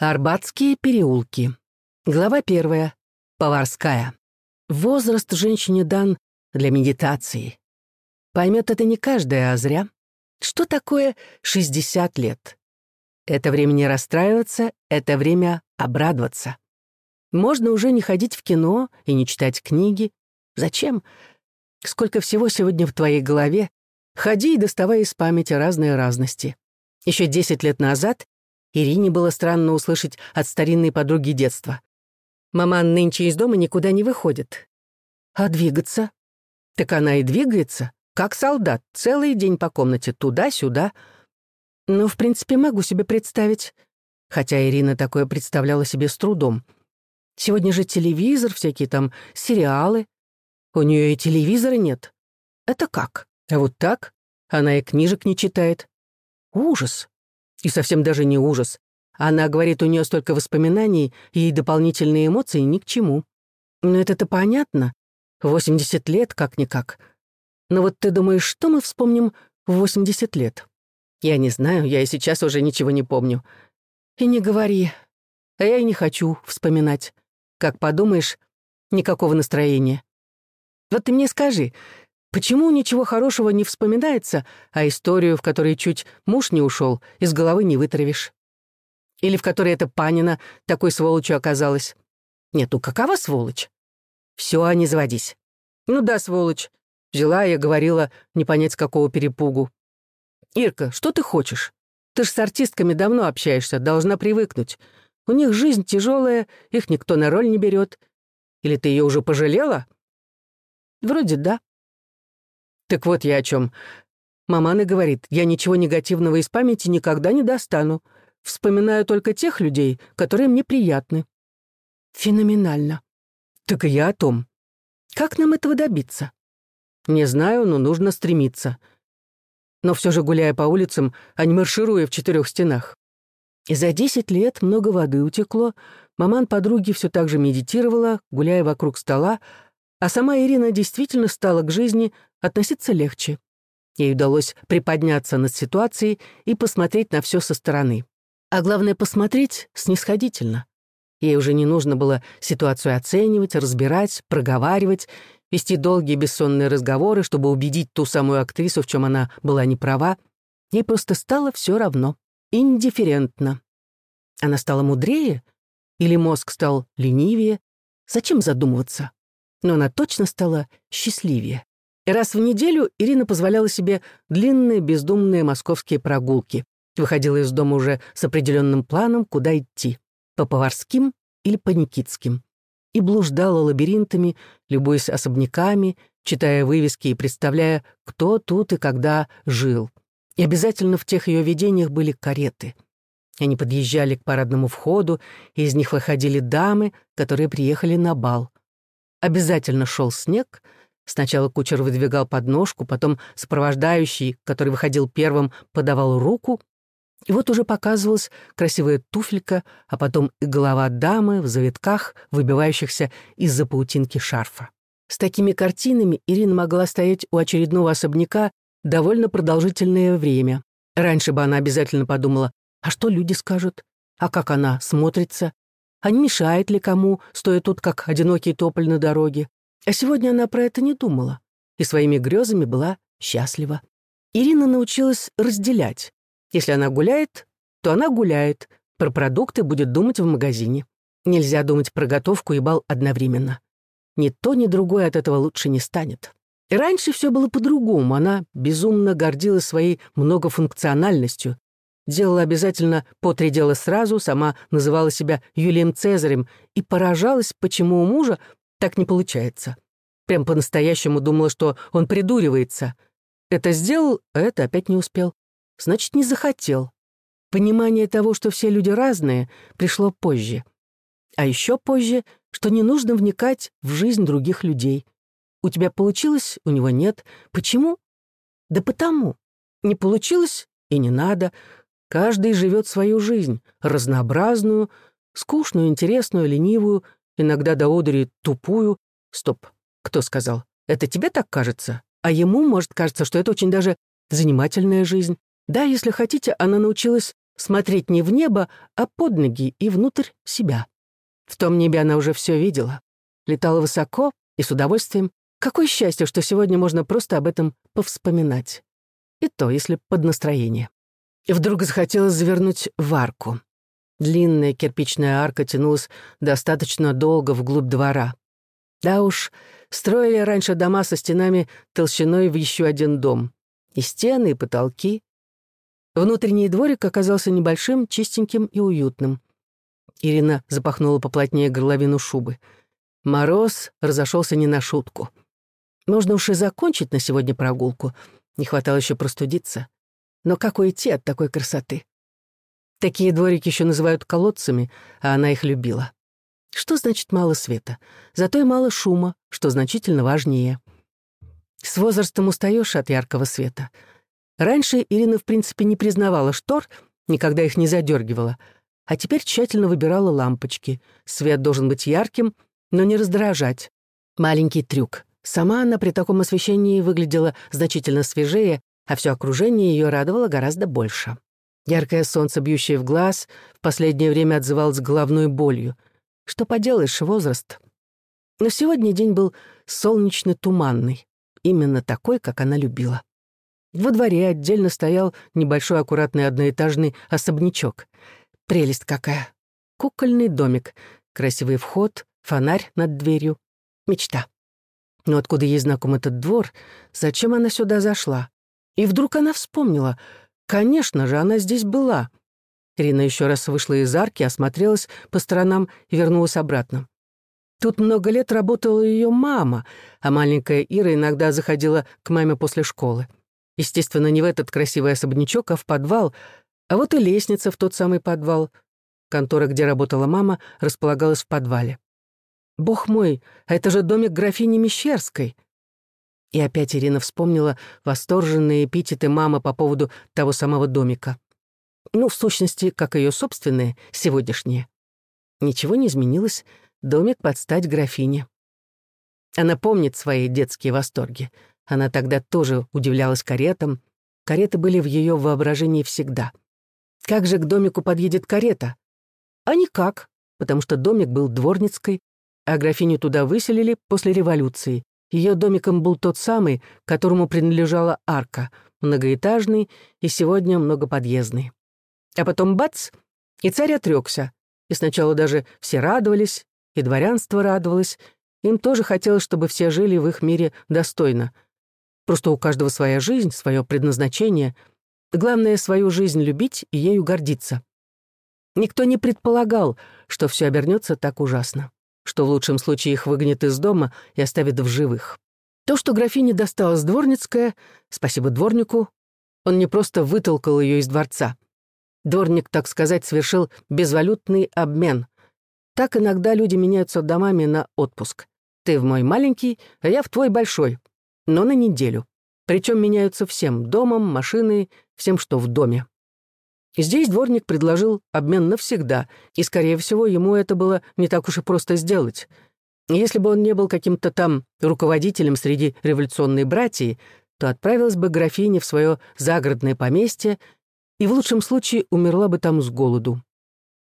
Арбатские переулки. Глава первая. Поварская. Возраст женщине дан для медитации. Поймет это не каждая, а зря. Что такое 60 лет? Это время не расстраиваться, это время обрадоваться. Можно уже не ходить в кино и не читать книги. Зачем? Сколько всего сегодня в твоей голове. Ходи и доставай из памяти разные разности. Еще 10 лет назад Ирине было странно услышать от старинной подруги детства. «Маман нынче из дома никуда не выходит». «А двигаться?» «Так она и двигается, как солдат, целый день по комнате, туда-сюда». «Ну, в принципе, могу себе представить». Хотя Ирина такое представляла себе с трудом. Сегодня же телевизор, всякие там сериалы. У нее и телевизора нет. Это как? А вот так? Она и книжек не читает. Ужас. И совсем даже не ужас. Она говорит, у нее столько воспоминаний, и дополнительные эмоции ни к чему. Но это-то понятно. 80 лет как-никак. Но вот ты думаешь, что мы вспомним в 80 лет? Я не знаю, я и сейчас уже ничего не помню. И не говори. А я и не хочу вспоминать. Как подумаешь, никакого настроения. Вот ты мне скажи, Почему ничего хорошего не вспоминается, а историю, в которой чуть муж не ушел, из головы не вытравишь? Или в которой эта Панина такой сволочью оказалась? Нет, ну какова сволочь? Все, а не заводись. Ну да, сволочь. Взяла я, говорила, не понять с какого перепугу. Ирка, что ты хочешь? Ты ж с артистками давно общаешься, должна привыкнуть. У них жизнь тяжелая, их никто на роль не берет. Или ты ее уже пожалела? Вроде да. Так вот я о чем. Мамана говорит, я ничего негативного из памяти никогда не достану. Вспоминаю только тех людей, которые мне приятны. Феноменально. Так и я о том. Как нам этого добиться? Не знаю, но нужно стремиться. Но все же, гуляя по улицам, а не маршируя в четырех стенах. И за десять лет много воды утекло, маман подруги все так же медитировала, гуляя вокруг стола, а сама Ирина действительно стала к жизни относиться легче. Ей удалось приподняться над ситуацией и посмотреть на все со стороны. А главное, посмотреть снисходительно. Ей уже не нужно было ситуацию оценивать, разбирать, проговаривать, вести долгие бессонные разговоры, чтобы убедить ту самую актрису, в чем она была не права. Ей просто стало все равно, индифферентно. Она стала мудрее? Или мозг стал ленивее? Зачем задумываться? Но она точно стала счастливее. Раз в неделю Ирина позволяла себе длинные бездумные московские прогулки. Выходила из дома уже с определенным планом, куда идти. По Поварским или по Никитским. И блуждала лабиринтами, любуясь особняками, читая вывески и представляя, кто тут и когда жил. И обязательно в тех ее видениях были кареты. Они подъезжали к парадному входу, и из них выходили дамы, которые приехали на бал. Обязательно шел снег — Сначала кучер выдвигал подножку, потом сопровождающий, который выходил первым, подавал руку, и вот уже показывалась красивая туфелька, а потом и голова дамы в завитках, выбивающихся из-за паутинки шарфа. С такими картинами Ирина могла стоять у очередного особняка довольно продолжительное время. Раньше бы она обязательно подумала, а что люди скажут? А как она смотрится? А не мешает ли кому, стоя тут, как одинокий тополь на дороге? А сегодня она про это не думала и своими грезами была счастлива. Ирина научилась разделять. Если она гуляет, то она гуляет, про продукты будет думать в магазине. Нельзя думать про готовку и бал одновременно. Ни то, ни другое от этого лучше не станет. И раньше все было по-другому. Она безумно гордилась своей многофункциональностью. Делала обязательно по три дела сразу, сама называла себя Юлием Цезарем и поражалась, почему у мужа так не получается. Прям по-настоящему думала, что он придуривается. Это сделал, а это опять не успел. Значит, не захотел. Понимание того, что все люди разные, пришло позже. А еще позже, что не нужно вникать в жизнь других людей. У тебя получилось, у него нет. Почему? Да потому. Не получилось и не надо. Каждый живет свою жизнь, разнообразную, скучную, интересную, ленивую, иногда до одури тупую. Стоп, кто сказал? Это тебе так кажется? А ему, может, кажется, что это очень даже занимательная жизнь. Да, если хотите, она научилась смотреть не в небо, а под ноги и внутрь себя. В том небе она уже все видела. Летала высоко и с удовольствием. Какое счастье, что сегодня можно просто об этом повспоминать. И то, если под настроение. И вдруг захотелось завернуть в арку. Длинная кирпичная арка тянулась достаточно долго вглубь двора. Да уж, строили раньше дома со стенами толщиной в еще один дом. И стены, и потолки. Внутренний дворик оказался небольшим, чистеньким и уютным. Ирина запахнула поплотнее горловину шубы. Мороз разошелся не на шутку. Можно уж и закончить на сегодня прогулку. Не хватало еще простудиться. Но как уйти от такой красоты? Такие дворики еще называют колодцами, а она их любила. Что значит мало света? Зато и мало шума, что значительно важнее. С возрастом устаешь от яркого света. Раньше Ирина, в принципе, не признавала штор, никогда их не задергивала, а теперь тщательно выбирала лампочки. Свет должен быть ярким, но не раздражать. Маленький трюк. Сама она при таком освещении выглядела значительно свежее, а все окружение ее радовало гораздо больше. Яркое солнце, бьющее в глаз, в последнее время отзывалось головной болью. Что поделаешь, возраст. Но сегодня день был солнечно-туманный, именно такой, как она любила. Во дворе отдельно стоял небольшой аккуратный одноэтажный особнячок. Прелесть какая! Кукольный домик, красивый вход, фонарь над дверью. Мечта. Но откуда ей знаком этот двор? Зачем она сюда зашла? И вдруг она вспомнила — Конечно же, она здесь была. Ирина еще раз вышла из арки, осмотрелась по сторонам и вернулась обратно. Тут много лет работала ее мама, а маленькая Ира иногда заходила к маме после школы. Естественно, не в этот красивый особнячок, а в подвал, а вот и лестница в тот самый подвал. Контора, где работала мама, располагалась в подвале. Бог мой, а это же домик графини Мещерской. И опять Ирина вспомнила восторженные эпитеты мамы по поводу того самого домика. Ну, в сущности, как ее собственные, сегодняшние. Ничего не изменилось, домик под стать графине. Она помнит свои детские восторги. Она тогда тоже удивлялась каретам. Кареты были в ее воображении всегда. Как же к домику подъедет карета? А никак, потому что домик был дворницкой, а графиню туда выселили после революции. Ее домиком был тот самый, которому принадлежала арка, многоэтажный и сегодня многоподъездный. А потом бац, и царь отрекся. И сначала даже все радовались, и дворянство радовалось. Им тоже хотелось, чтобы все жили в их мире достойно. Просто у каждого своя жизнь, свое предназначение. Главное — свою жизнь любить и ею гордиться. Никто не предполагал, что все обернется так ужасно что в лучшем случае их выгонят из дома и оставят в живых. То, что графине досталась дворницкая, спасибо дворнику, он не просто вытолкал ее из дворца. Дворник, так сказать, совершил безвалютный обмен. Так иногда люди меняются домами на отпуск. Ты в мой маленький, а я в твой большой. Но на неделю. Причем меняются всем — домом, машиной, всем, что в доме. Здесь дворник предложил обмен навсегда, и, скорее всего, ему это было не так уж и просто сделать. Если бы он не был каким-то там руководителем среди революционной братьи, то отправилась бы графиня в свое загородное поместье и в лучшем случае умерла бы там с голоду.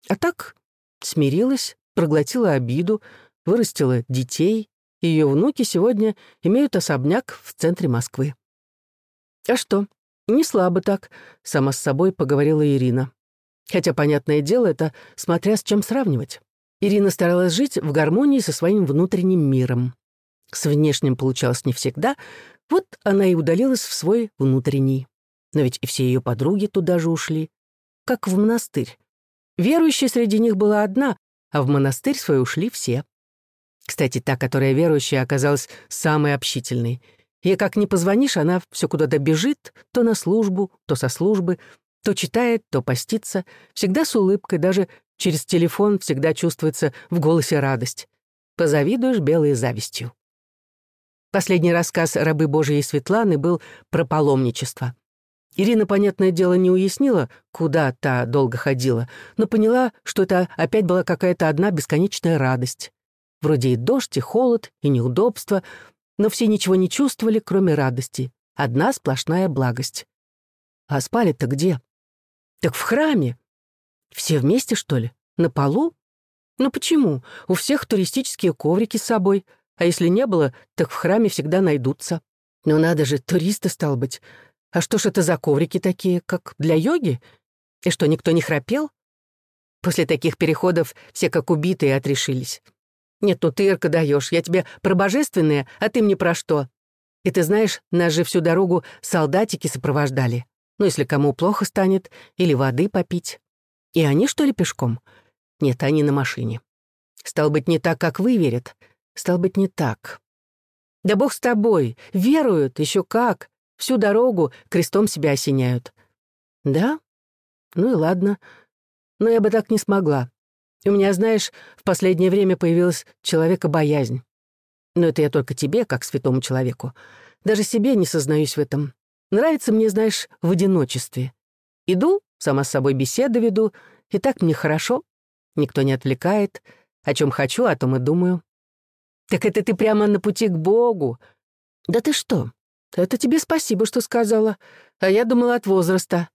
А так смирилась, проглотила обиду, вырастила детей, и ее внуки сегодня имеют особняк в центре Москвы. А что, «Не слабо так», — сама с собой поговорила Ирина. Хотя, понятное дело, это смотря с чем сравнивать. Ирина старалась жить в гармонии со своим внутренним миром. С внешним получалось не всегда, вот она и удалилась в свой внутренний. Но ведь и все ее подруги туда же ушли. Как в монастырь. Верующая среди них была одна, а в монастырь свой ушли все. Кстати, та, которая верующая, оказалась самой общительной — Ей как не позвонишь, она все куда-то бежит, то на службу, то со службы, то читает, то постится, всегда с улыбкой, даже через телефон всегда чувствуется в голосе радость. Позавидуешь белой завистью. Последний рассказ рабы Божией Светланы был про паломничество. Ирина, понятное дело, не уяснила, куда та долго ходила, но поняла, что это опять была какая-то одна бесконечная радость. Вроде и дождь, и холод, и неудобства, но все ничего не чувствовали, кроме радости. Одна сплошная благость. А спали-то где? Так в храме. Все вместе, что ли? На полу? Ну почему? У всех туристические коврики с собой, а если не было, так в храме всегда найдутся. Но надо же, туристы, стал быть. А что ж это за коврики такие, как для йоги? И что, никто не храпел? После таких переходов все как убитые отрешились. Нет, ну ты, Ирка, даешь. Я тебе про божественное, а ты мне про что? И ты знаешь, нас же всю дорогу солдатики сопровождали. Ну, если кому плохо станет, или воды попить. И они, что ли, пешком? Нет, они на машине. Стал быть, не так, как вы верят. Стал быть, не так. Да бог с тобой. Веруют, еще как. Всю дорогу крестом себя осеняют. Да? Ну и ладно. Но я бы так не смогла. У меня, знаешь, в последнее время появилась человека-боязнь. Но это я только тебе, как святому человеку. Даже себе не сознаюсь в этом. Нравится мне, знаешь, в одиночестве. Иду, сама с собой беседу веду, и так мне хорошо. Никто не отвлекает. О чем хочу, о том и думаю. Так это ты прямо на пути к Богу. Да ты что? Это тебе спасибо, что сказала. А я думала от возраста.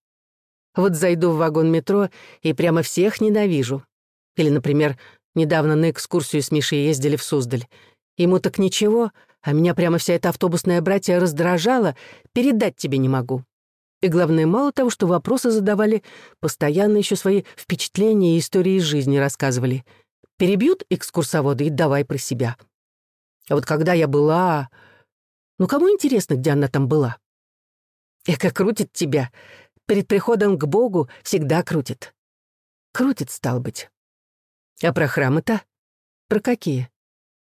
Вот зайду в вагон метро и прямо всех ненавижу. Или, например, недавно на экскурсию с Мишей ездили в Суздаль. Ему так ничего, а меня прямо вся эта автобусная братья раздражала, передать тебе не могу. И главное, мало того, что вопросы задавали, постоянно еще свои впечатления и истории из жизни рассказывали. Перебьют экскурсоводы и давай про себя. А вот когда я была... Ну, кому интересно, где она там была? Эка крутит тебя. Перед приходом к Богу всегда крутит. Крутит, стал быть. А про храмы-то? Про какие?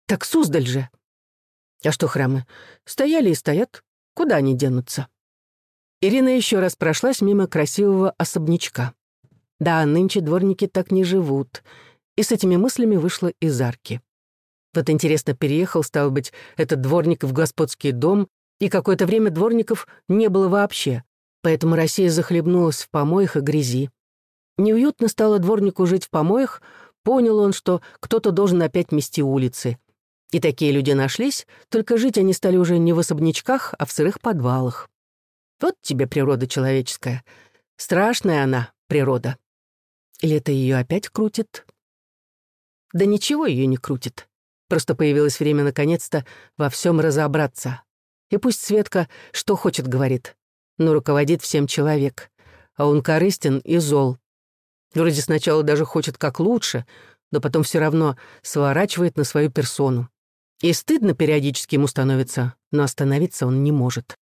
Так Суздаль же. А что храмы? Стояли и стоят. Куда они денутся? Ирина еще раз прошлась мимо красивого особнячка. Да, нынче дворники так не живут. И с этими мыслями вышла из арки. Вот интересно, переехал, стал быть, этот дворник в господский дом, и какое-то время дворников не было вообще. Поэтому Россия захлебнулась в помоях и грязи. Неуютно стало дворнику жить в помоях, понял он, что кто-то должен опять мести улицы. И такие люди нашлись, только жить они стали уже не в особнячках, а в сырых подвалах. Вот тебе природа человеческая. Страшная она, природа. Или это ее опять крутит? Да ничего ее не крутит. Просто появилось время наконец-то во всем разобраться. И пусть Светка что хочет говорит, но руководит всем человек. А он корыстен и зол. Вроде сначала даже хочет как лучше, но потом все равно сворачивает на свою персону. И стыдно периодически ему становится, но остановиться он не может.